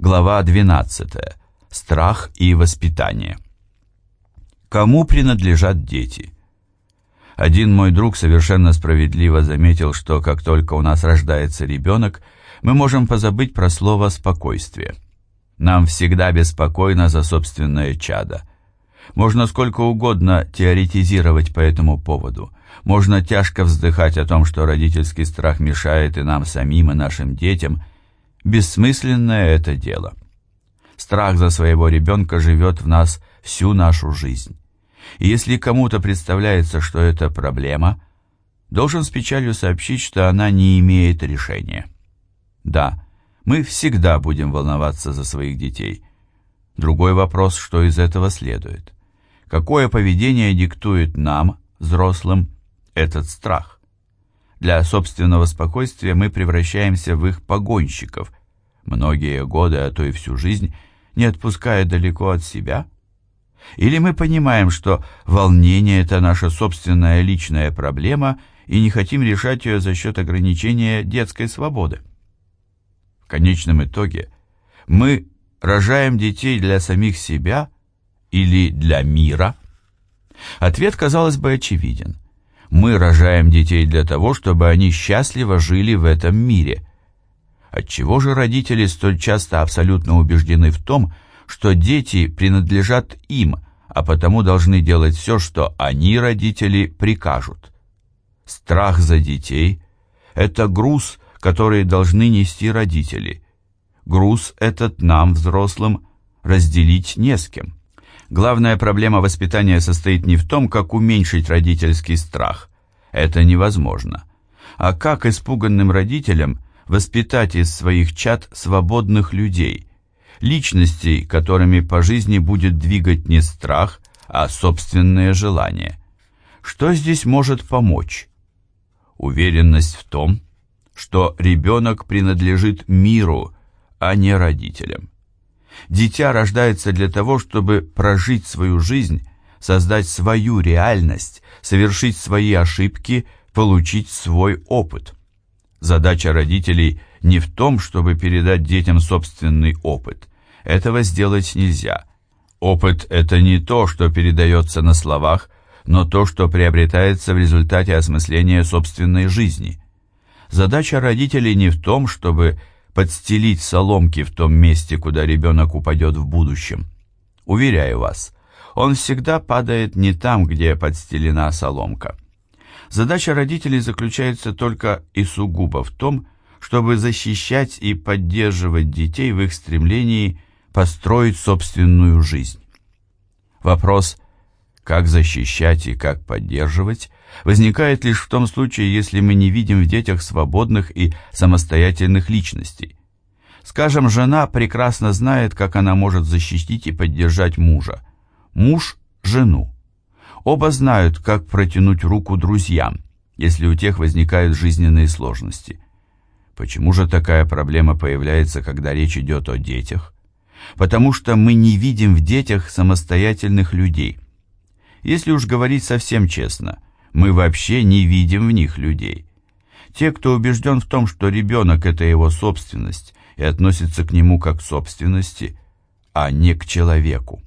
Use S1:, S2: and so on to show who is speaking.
S1: Глава 12. Страх и воспитание. Кому принадлежат дети? Один мой друг совершенно справедливо заметил, что как только у нас рождается ребенок, мы можем позабыть про слово «спокойствие». Нам всегда беспокойно за собственное чадо. Можно сколько угодно теоретизировать по этому поводу. Можно тяжко вздыхать о том, что родительский страх мешает и нам самим, и нашим детям – Бессмысленное это дело. Страх за своего ребенка живет в нас всю нашу жизнь. И если кому-то представляется, что это проблема, должен с печалью сообщить, что она не имеет решения. Да, мы всегда будем волноваться за своих детей. Другой вопрос, что из этого следует. Какое поведение диктует нам, взрослым, этот страх? Для собственного спокойствия мы превращаемся в их погонщиков, многие годы, а то и всю жизнь, не отпуская далеко от себя? Или мы понимаем, что волнение – это наша собственная личная проблема, и не хотим решать ее за счет ограничения детской свободы? В конечном итоге мы рожаем детей для самих себя или для мира? Ответ, казалось бы, очевиден – мы рожаем детей для того, чтобы они счастливо жили в этом мире. Отчего же родители столь часто абсолютно убеждены в том, что дети принадлежат им, а потому должны делать все, что они, родители, прикажут? Страх за детей – это груз, который должны нести родители. Груз этот нам, взрослым, разделить не с кем. Главная проблема воспитания состоит не в том, как уменьшить родительский страх. Это невозможно. А как испуганным родителям воспитать из своих чад свободных людей, личностей, которыми по жизни будет двигать не страх, а собственное желание. Что здесь может помочь? Уверенность в том, что ребенок принадлежит миру, а не родителям. Дитя рождается для того, чтобы прожить свою жизнь, создать свою реальность, совершить свои ошибки, получить свой опыт. Задача родителей не в том, чтобы передать детям собственный опыт. Этого сделать нельзя. Опыт – это не то, что передается на словах, но то, что приобретается в результате осмысления собственной жизни. Задача родителей не в том, чтобы подстелить соломки в том месте, куда ребенок упадет в будущем. Уверяю вас, он всегда падает не там, где подстелена соломка. Задача родителей заключается только и сугубо в том, чтобы защищать и поддерживать детей в их стремлении построить собственную жизнь. Вопрос «как защищать и как поддерживать» возникает лишь в том случае, если мы не видим в детях свободных и самостоятельных личностей. Скажем, жена прекрасно знает, как она может защитить и поддержать мужа. Муж – жену. Оба знают, как протянуть руку друзьям, если у тех возникают жизненные сложности. Почему же такая проблема появляется, когда речь идет о детях? Потому что мы не видим в детях самостоятельных людей. Если уж говорить совсем честно – мы вообще не видим в них людей. Те, кто убежден в том, что ребенок – это его собственность и относится к нему как к собственности, а не к человеку.